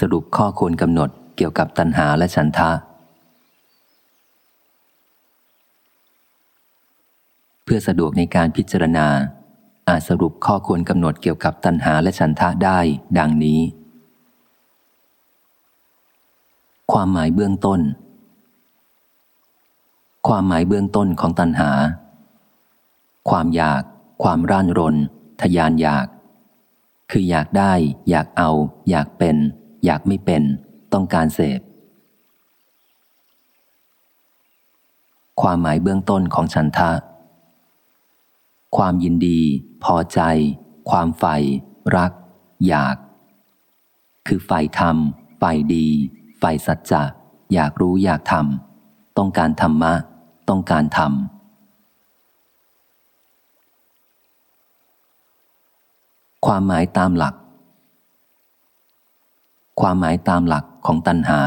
สรุปข้อควรกำหนดเกี่ยวกับตัณหาและฉันทะ เพื่อสะดวกในการพิจารณา อาจสรุปข้อควรกำหนดเกี่ยวกับตัณหาและฉันทะได้ ดังนี้ ความหมายเบื้องต้น ความหมายเบื้องต้นของตัณหา ความอยาก ความร่านรน ทยานอยาก คืออยากได้ อยากเอา อยากเป็น อยากไม่เป็น ต้องการเสพ ความหมายเบื้องต้นของฉันทะ ความยินดี พอใจ ความใฝ่รัก อยาก คือใฝ่ธรรมใฝ่ดีใฝ่สัจจะอยากรู้อยากทำต้องการธรรมะ ต้องการทำความหมายตามหลัก ความหมายตามหลักของตัณหา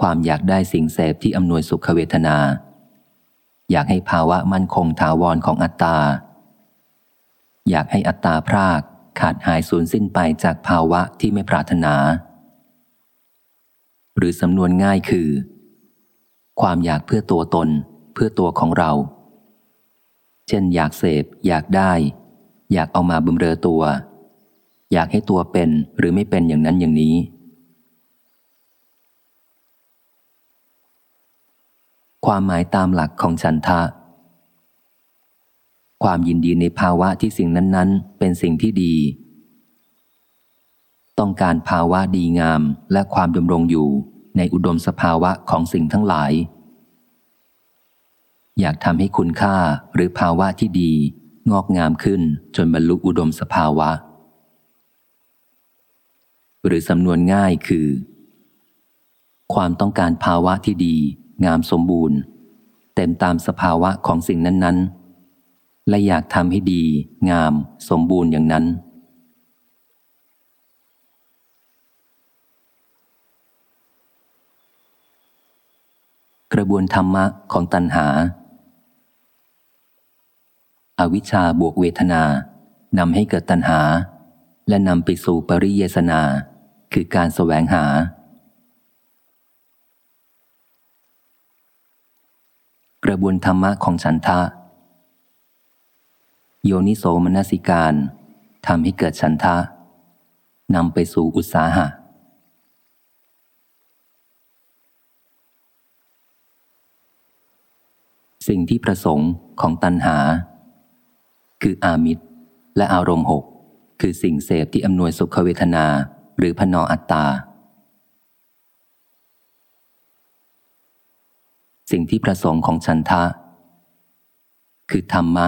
ความอยากได้สิ่งเสพที่อำนวยสุขเวทนา อยากให้ภาวะมั่นคงถาวรของอัตตา อยากให้อัตตาพรากขาดหายสูญสิ้นไปจากภาวะที่ไม่ปรารถนา หรือสำนวนง่ายคือ ความอยากเพื่อตัวตน เพื่อตัวของเรา เช่น อยากเสพ อยากได้ อยากเอามาบำเรอตัว อยากให้ตัวเป็นหรือไม่เป็นอย่างนั้นอย่างนี้ ความหมายตามหลักของฉันทะ ความยินดีในภาวะที่สิ่งนั้น ๆ เป็นสิ่งที่ดี ต้องการภาวะดีงามและความดำรงอยู่ในอุดมสภาวะของสิ่งทั้งหลาย อยากทำให้คุณค่าหรือภาวะที่ดี งอกงามขึ้นจนบรรลุอุดมสภาวะ หรือสำนวนง่ายคือ ความต้องการภาวะที่ดี งามสมบูรณ์ เต็มตามสภาวะของสิ่งนั้น ๆ และอยากทำให้ดี งาม สมบูรณ์อย่างนั้น กระบวนธรรมะของตัณหา อาวิชชาบวกเวทนานำให้เกิดตัณหา และนำไปสู่ปริเยสนา คือการแสวงหา กระบวนธรรมะของฉันทะ โยนิโสมนสิการทำให้เกิดฉันทะนำไปสู่อุตสาหะ สิ่งที่ประสงค์ของตัณหา คืออามิตรและอารมณ์หกคือสิ่งเสพที่อำนวยสุขเวทนา หรือพนออัตตา สิ่งที่ประสงค์ของฉันทะ คือธรรมะ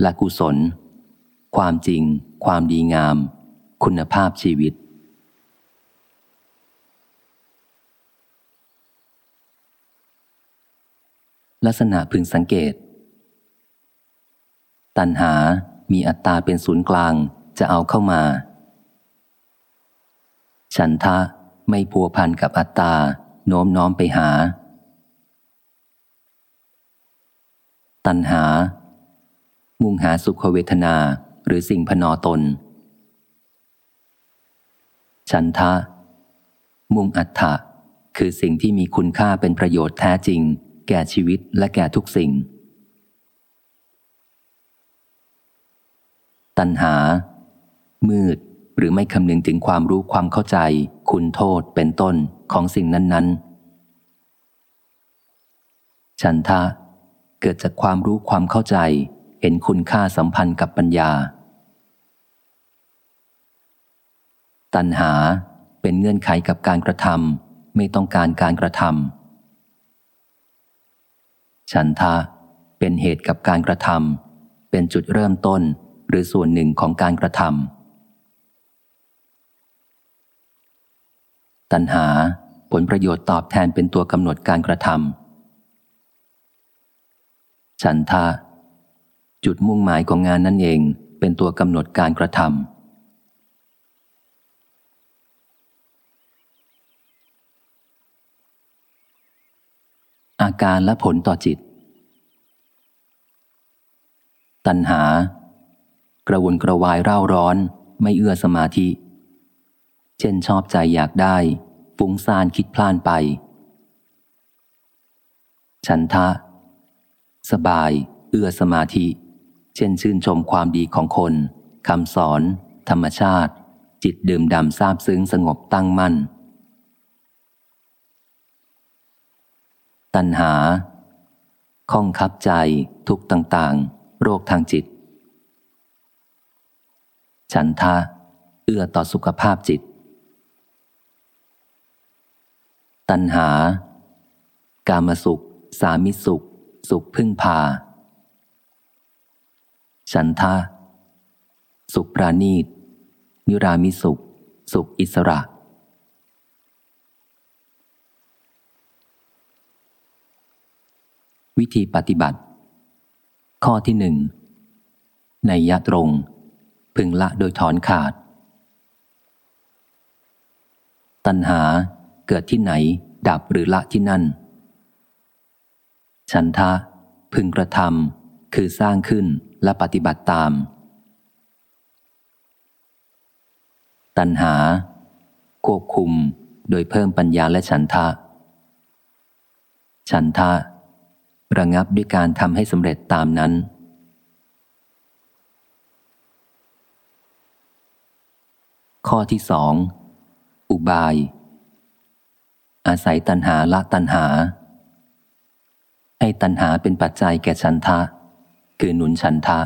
และกุศล ความจริง ความดีงาม คุณภาพชีวิต ลักษณะพึงสังเกต ตัณหามีอัตตาเป็นศูนย์กลางจะเอาเข้ามา ฉันทะไม่พัวพันกับอัตตา โน้มน้อมไปหา ตัณหา มุ่งหาสุขเวทนาหรือสิ่งพนอตน ฉันทะ มุ่งอัตถะคือสิ่งที่มีคุณค่าเป็นประโยชน์แท้จริง แก่ชีวิตและแก่ทุกสิ่ง ตัณหา มืด หรือไม่คำนึงถึงความรู้ความเข้าใจ คุณโทษเป็นต้นของสิ่งนั้นๆ ฉันทะ เกิดจากความรู้ความเข้าใจ เห็นคุณค่าสัมพันธ์กับปัญญา ตัณหาเป็นเงื่อนไขกับการกระทำไม่ต้องการการกระทำฉันทะเป็นเหตุกับการกระทำเป็นจุดเริ่มต้นหรือส่วนหนึ่งของการกระทำ ตัณหา ผลประโยชน์ตอบแทนเป็นตัวกำหนดการกระทำฉันทะ จุดมุ่งหมายของงานนั่นเองเป็นตัวกำหนดการกระทำอาการและผลต่อจิต ตัณหา กระวนกระวายเร่าร้อน ไม่เอื้อสมาธิ เช่นชอบใจอยากได้ฟุ้งซ่านคิดพลานไป ฉันทะ สบาย เอื้อสมาธิ เช่นชื่นชมความดีของคนคำสอน ธรรมชาติ จิตดื่มดำซาบซึ้งสงบตั้งมั่น ตัณหา ข้องคับใจ ทุกต่างๆ โรคทางจิต ฉันทะ เอื้อต่อสุขภาพจิต ตัณหา กามสุข สามิสุข สุขพึ่งพา ฉันทะ สุขปราณีต นิรามิสุข สุขอิสระ วิธีปฏิบัติ ข้อที่หนึ่งในยะตรง พึงละโดยถอนขาด ตัณหา เกิดที่ไหน ดับหรือละที่นั่น ฉันทะ พึงกระทำคือสร้างขึ้นและปฏิบัติตาม ตัณหา ควบคุมโดยเพิ่มปัญญาและฉันทะ ฉันทะ ระงับด้วยการทำให้สำเร็จตามนั้นข้อที่สองอุบาย อาศัยตัณหาละตัณหา ให้ตัณหาเป็นปัจจัยแก่ฉันทะ คือหนุนฉันทะ